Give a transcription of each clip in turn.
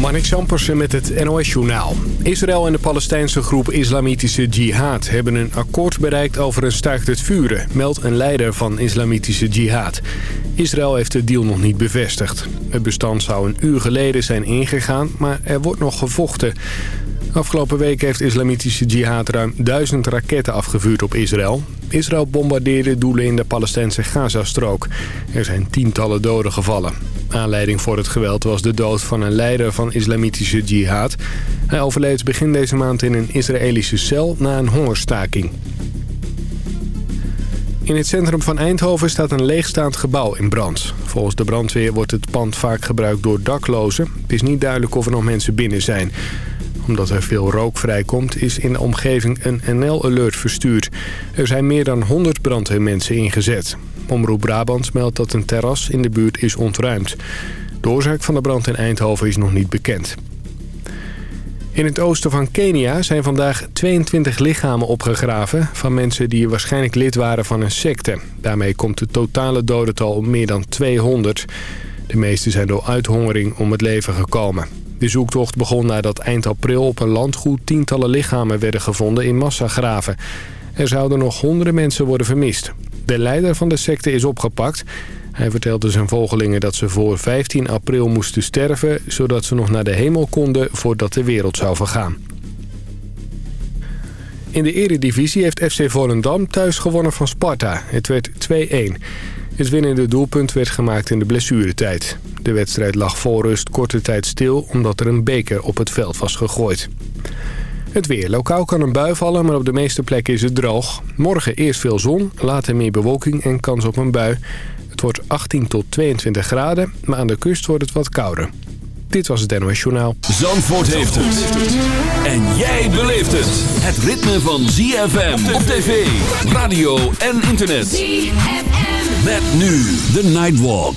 Manik Sampersen met het NOS-journaal. Israël en de Palestijnse groep Islamitische Jihad hebben een akkoord bereikt over een staakt het vuren, meldt een leider van Islamitische Jihad. Israël heeft de deal nog niet bevestigd. Het bestand zou een uur geleden zijn ingegaan, maar er wordt nog gevochten. Afgelopen week heeft islamitische jihad ruim duizend raketten afgevuurd op Israël. Israël bombardeerde doelen in de Palestijnse Gazastrook. Er zijn tientallen doden gevallen. Aanleiding voor het geweld was de dood van een leider van islamitische jihad. Hij overleed begin deze maand in een Israëlische cel na een hongerstaking. In het centrum van Eindhoven staat een leegstaand gebouw in brand. Volgens de brandweer wordt het pand vaak gebruikt door daklozen. Het is niet duidelijk of er nog mensen binnen zijn. Omdat er veel rook vrijkomt is in de omgeving een NL-alert verstuurd. Er zijn meer dan 100 brandweermensen ingezet. Omroep Brabant meldt dat een terras in de buurt is ontruimd. De oorzaak van de brand in Eindhoven is nog niet bekend. In het oosten van Kenia zijn vandaag 22 lichamen opgegraven... van mensen die waarschijnlijk lid waren van een secte. Daarmee komt het totale dodental op meer dan 200. De meeste zijn door uithongering om het leven gekomen. De zoektocht begon nadat eind april op een landgoed tientallen lichamen werden gevonden in massagraven. Er zouden nog honderden mensen worden vermist. De leider van de secte is opgepakt. Hij vertelde dus zijn volgelingen dat ze voor 15 april moesten sterven... zodat ze nog naar de hemel konden voordat de wereld zou vergaan. In de eredivisie heeft FC Volendam thuis gewonnen van Sparta. Het werd 2-1. Het winnende doelpunt werd gemaakt in de blessuretijd. De wedstrijd lag voor rust korte tijd stil omdat er een beker op het veld was gegooid. Het weer. Lokaal kan een bui vallen, maar op de meeste plekken is het droog. Morgen eerst veel zon, later meer bewolking en kans op een bui. Het wordt 18 tot 22 graden, maar aan de kust wordt het wat kouder. Dit was het NOS Journaal. Zandvoort heeft het. En jij beleeft het. Het ritme van ZFM op tv, radio en internet. ZFM. Met nu de Nightwalk.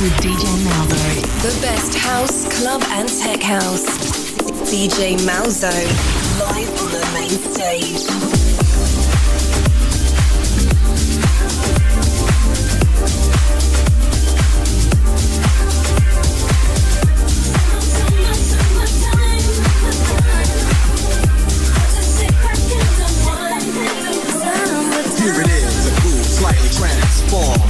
with DJ Malzo. The best house, club, and tech house. DJ Malzo. Live on the main stage. Here it is, a cool, slightly transformed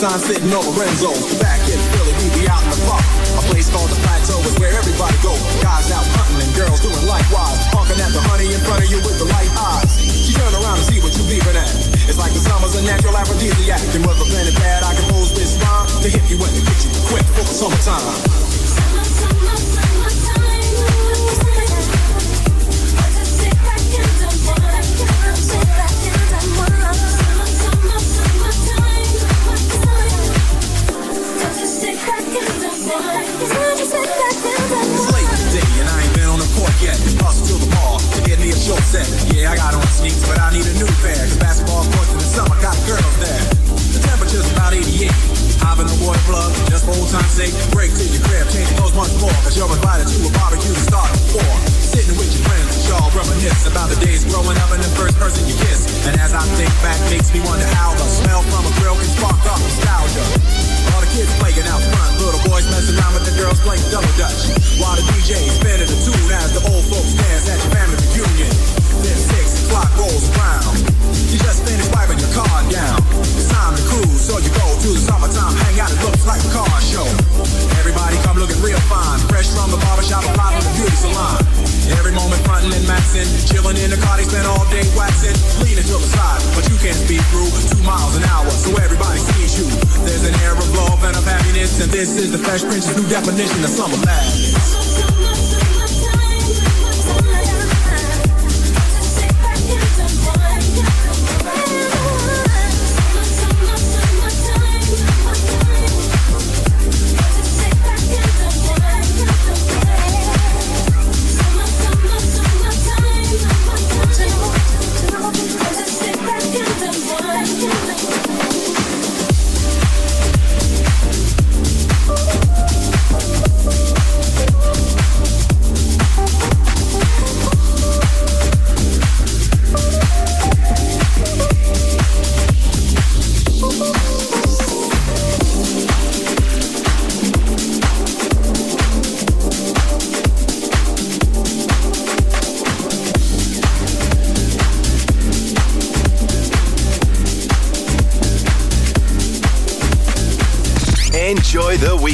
sign sitting over This is the Fresh Prince's new definition of summer madness.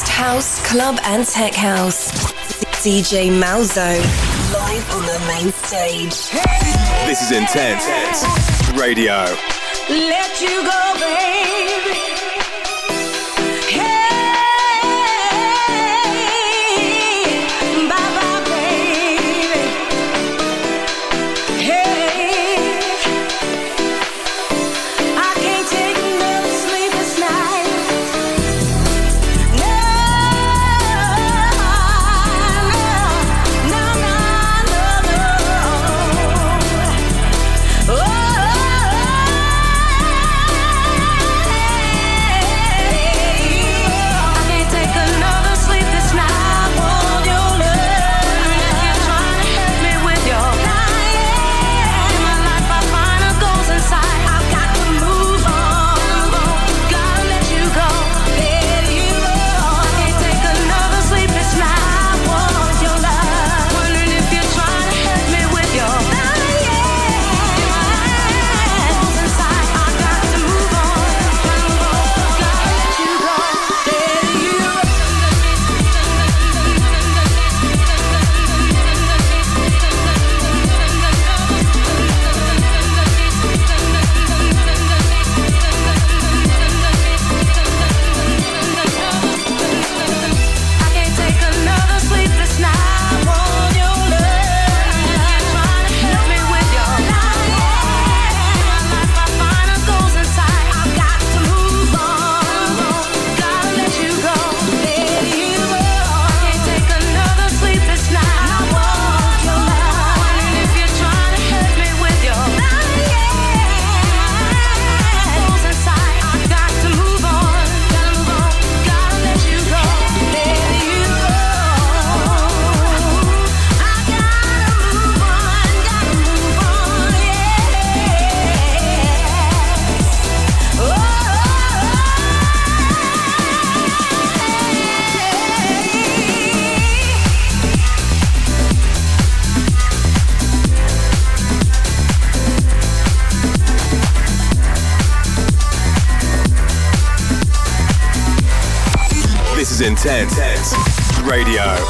best house, club, and tech house. DJ Malzo. Live on the main stage. This is Intense Radio. Let you go, baby. Radio.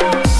Bye.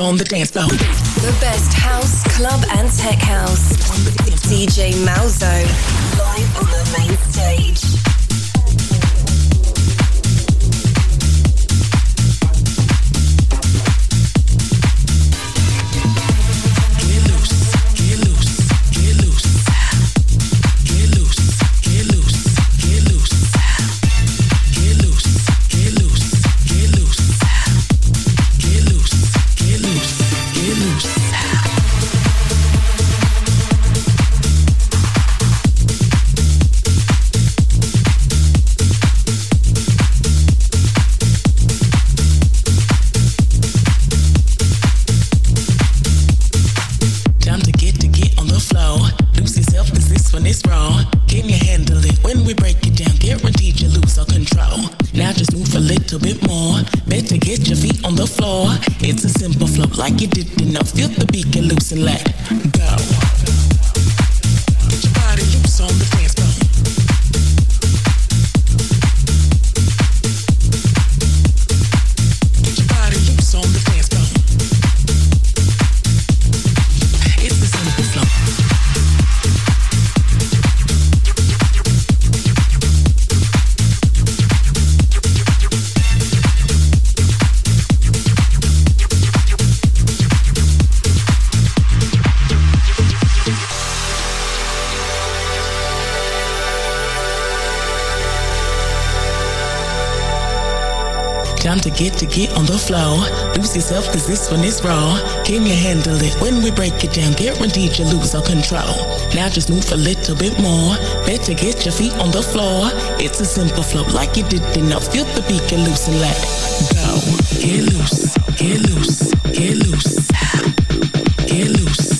on the dance floor. The best house, club and tech house. DJ Mal get enough. Feel the beat get loose and let go. get to get on the flow. Lose yourself cause this one is raw. Can you handle it? When we break it down, guaranteed you lose all control. Now just move a little bit more. Better get your feet on the floor. It's a simple flow like you did enough. Feel the beat, get loose and let go. Get loose, get loose, get loose. Get loose.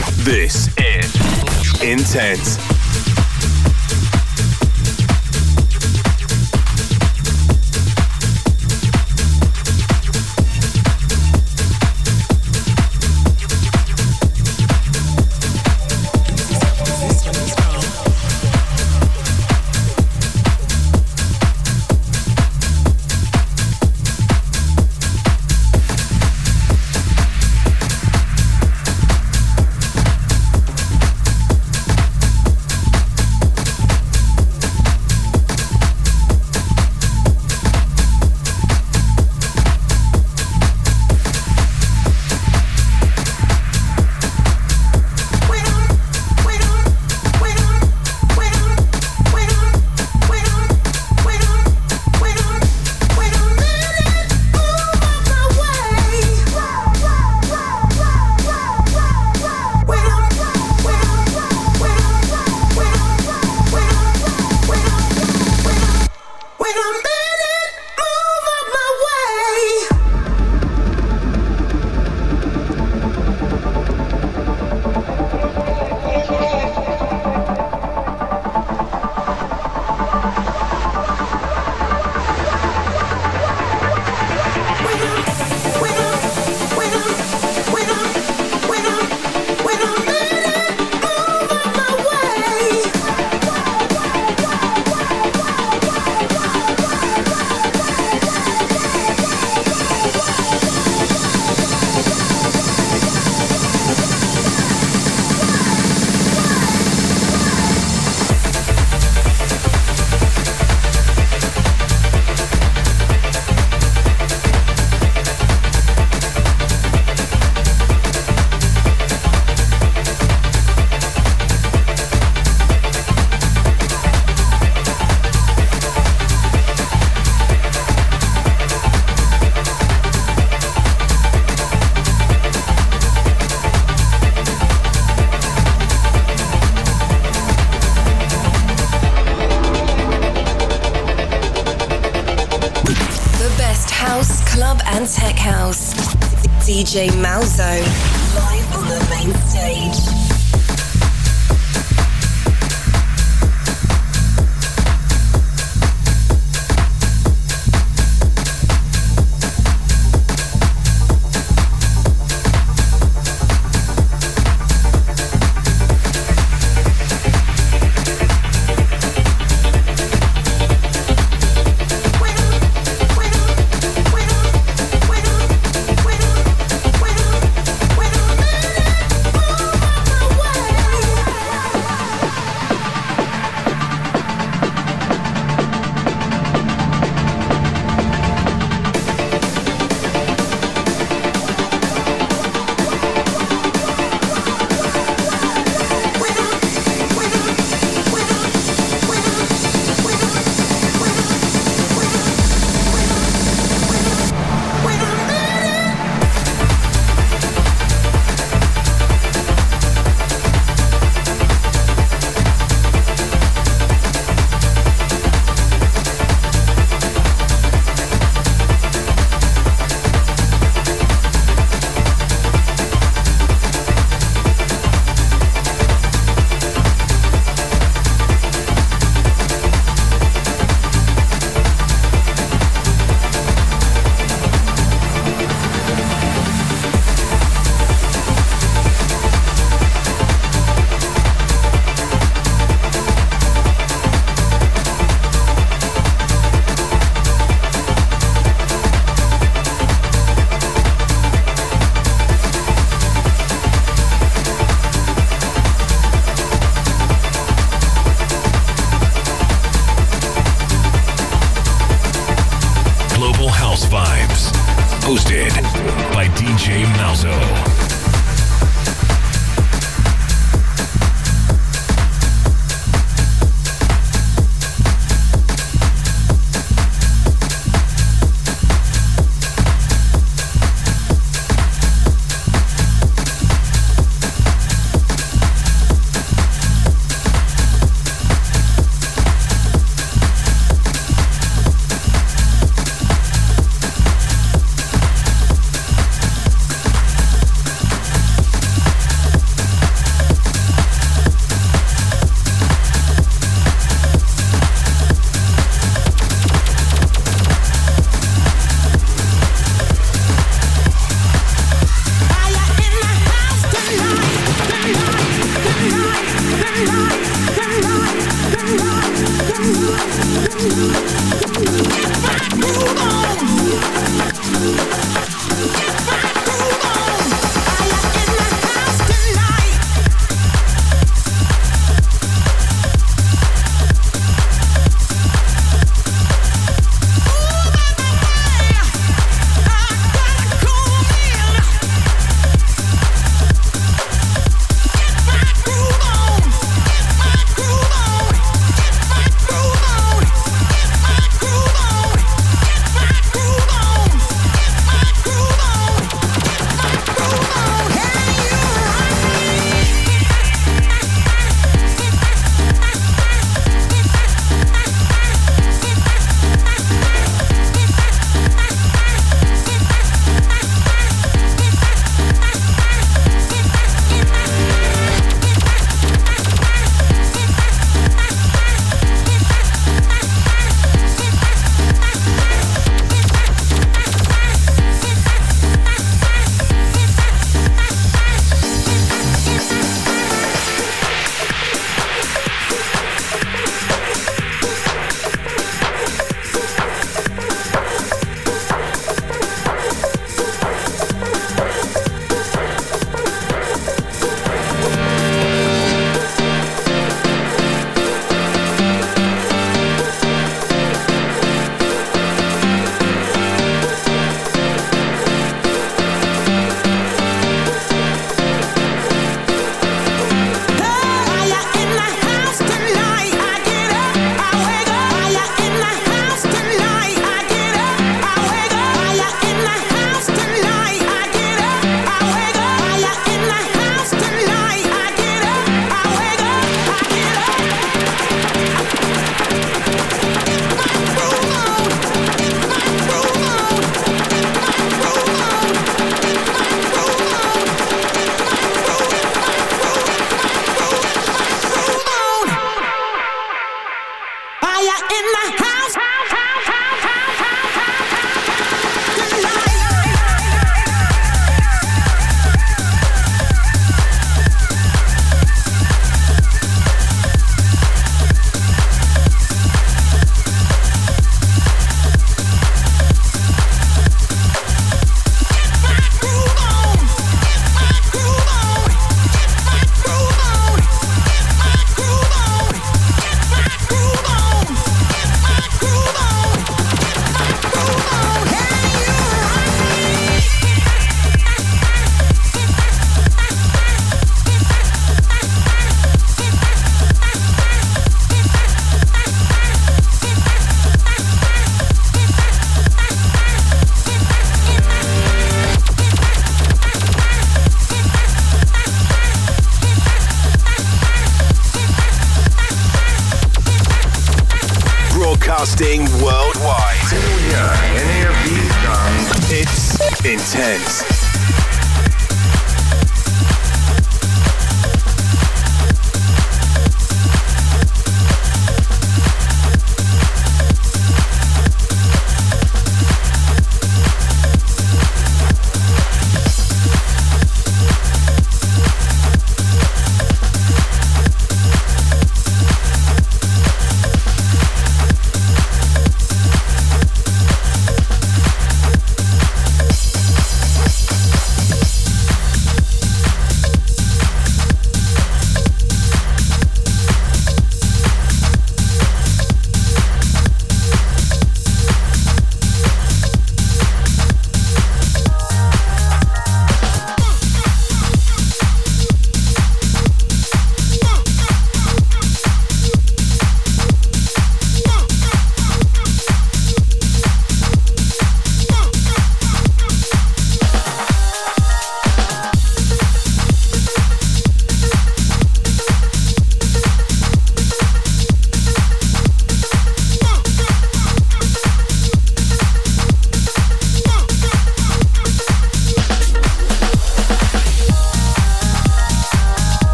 This is Intense.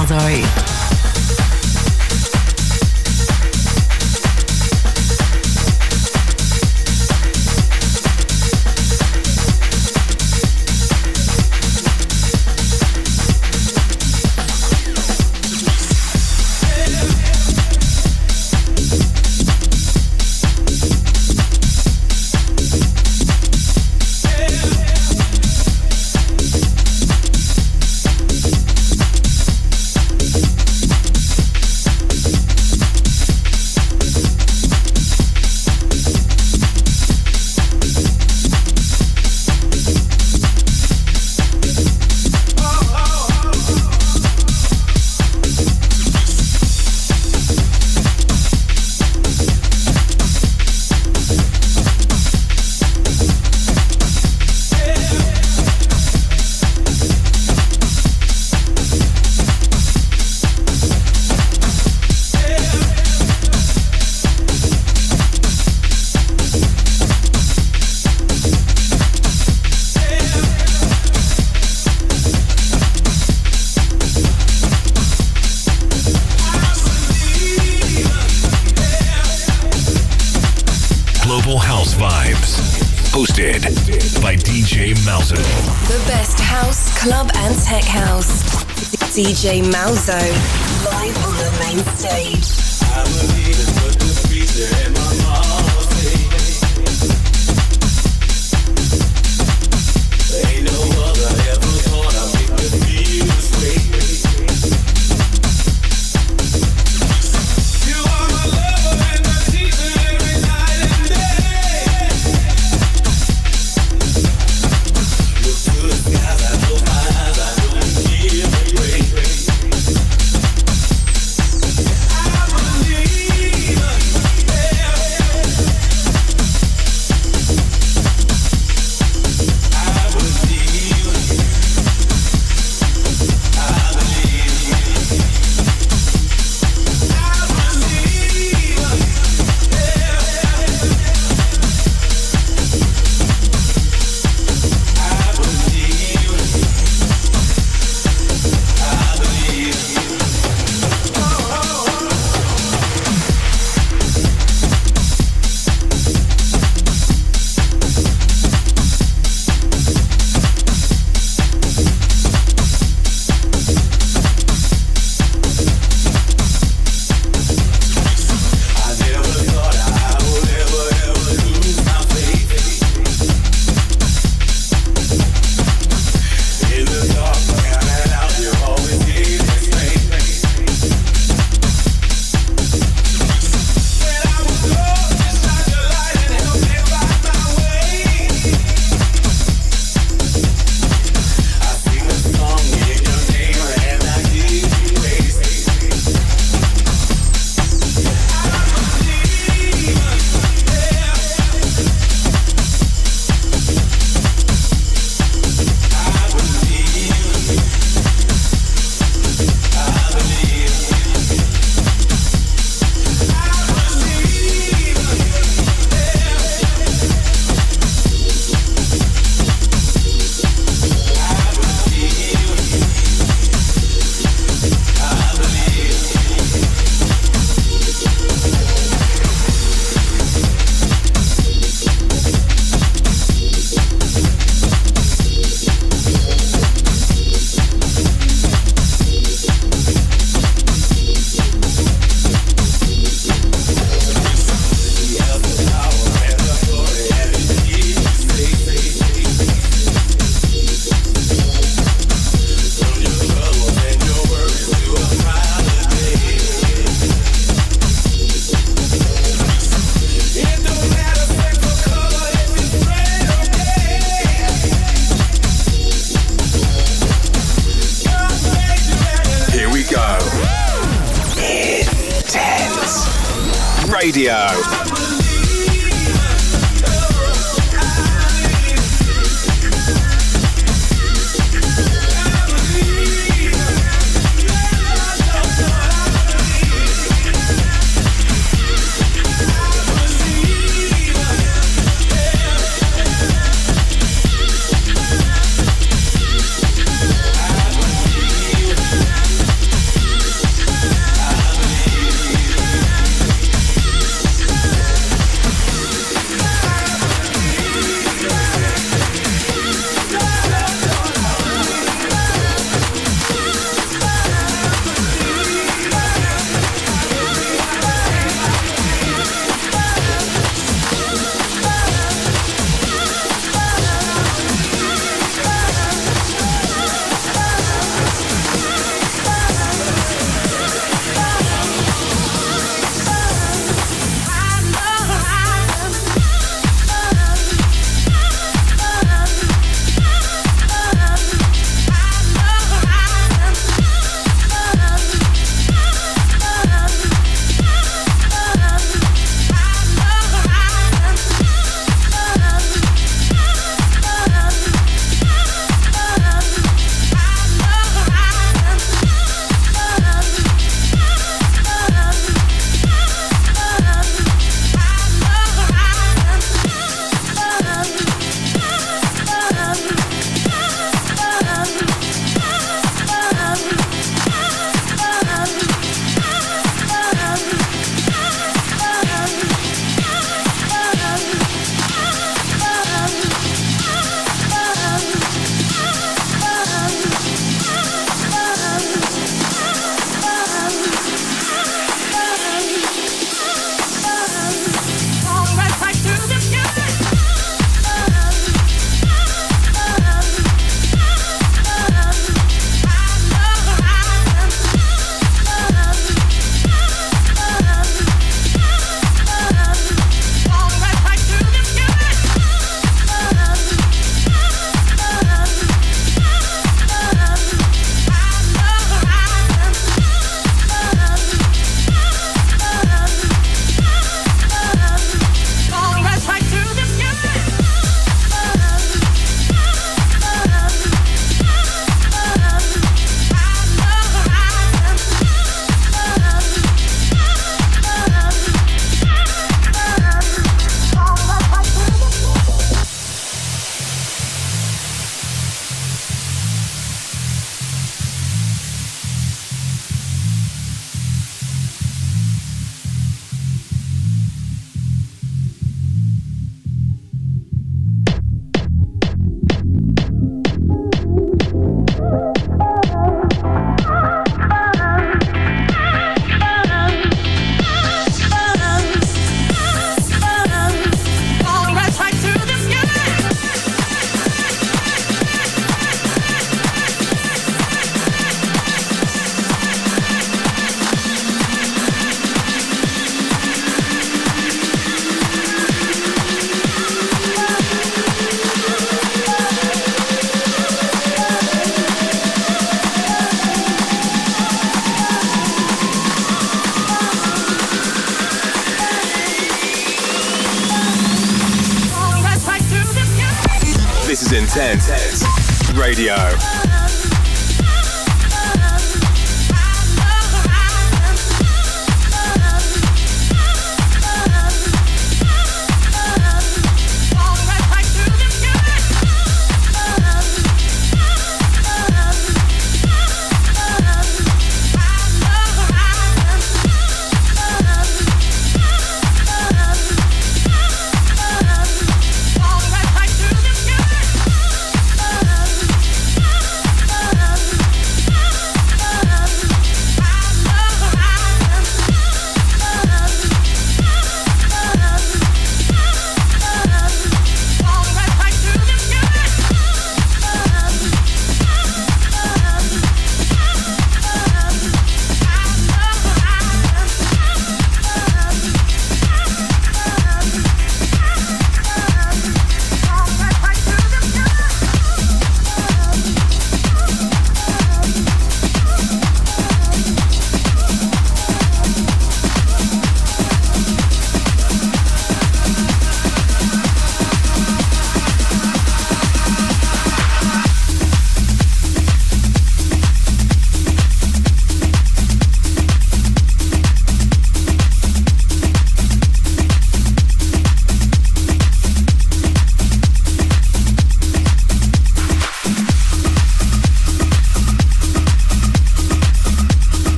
Aldoy.